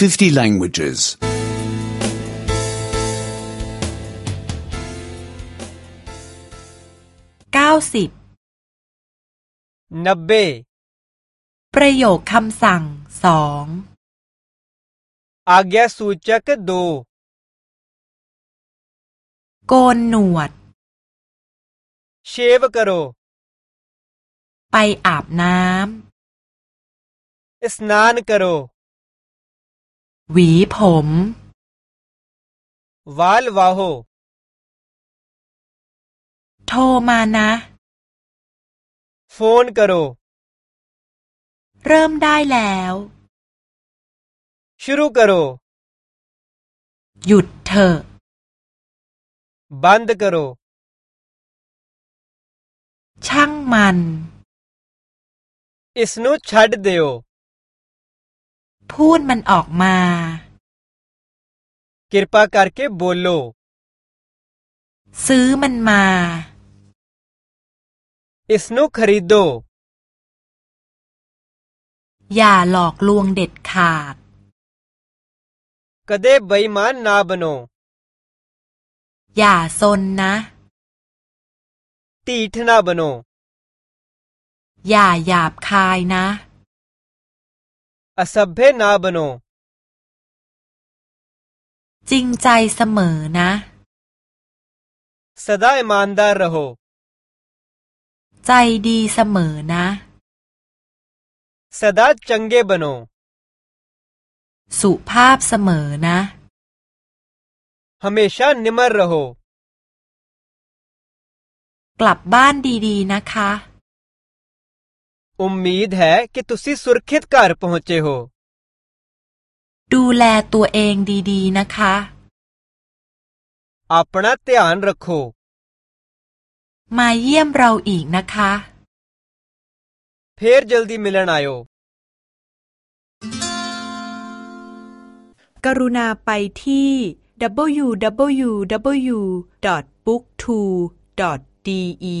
50 languages. 90 नब्बे ประโยคคำสั่งสอง आज्ञा सूचक दो โกนหนวด शेव करो ไปอาบน้ स्नान करो ำ หวีผมวาลวาโฮโทรมานะโฟนกโรเริ่มได้แล้วชูรุกโรหยุดเถอะบันดกโรช่างมันอิสนุชัดเดียว พูดมันออกมา कृपा करके बोलो ซื้อมันมา इसनु खरीदो อย่าหลอกลวงเด็ดขาด कदे बेईमान ना बनो อย่าซนนะ टीठ ना बनो อย่าหยาบคายนะ असभ्य ना बनो จริงใจเสมอนะ सदा ईमानदार रहो ใจดีเสมอนะ सदा चंगे बनो สุภาพเสมอนะ हमेशा निमर रहो กลับบ้านดีๆนะคะ उम्मीद है कि तुसी सुरक्षित घर पहुंचे हो ดูแลตัวเองดีๆนะคะ अपना ध्यान रखो มาเยี่ยมเราอีกนะคะ फिर जल्दी मिलन आयो กรุณาไปที่ www.booktwo.de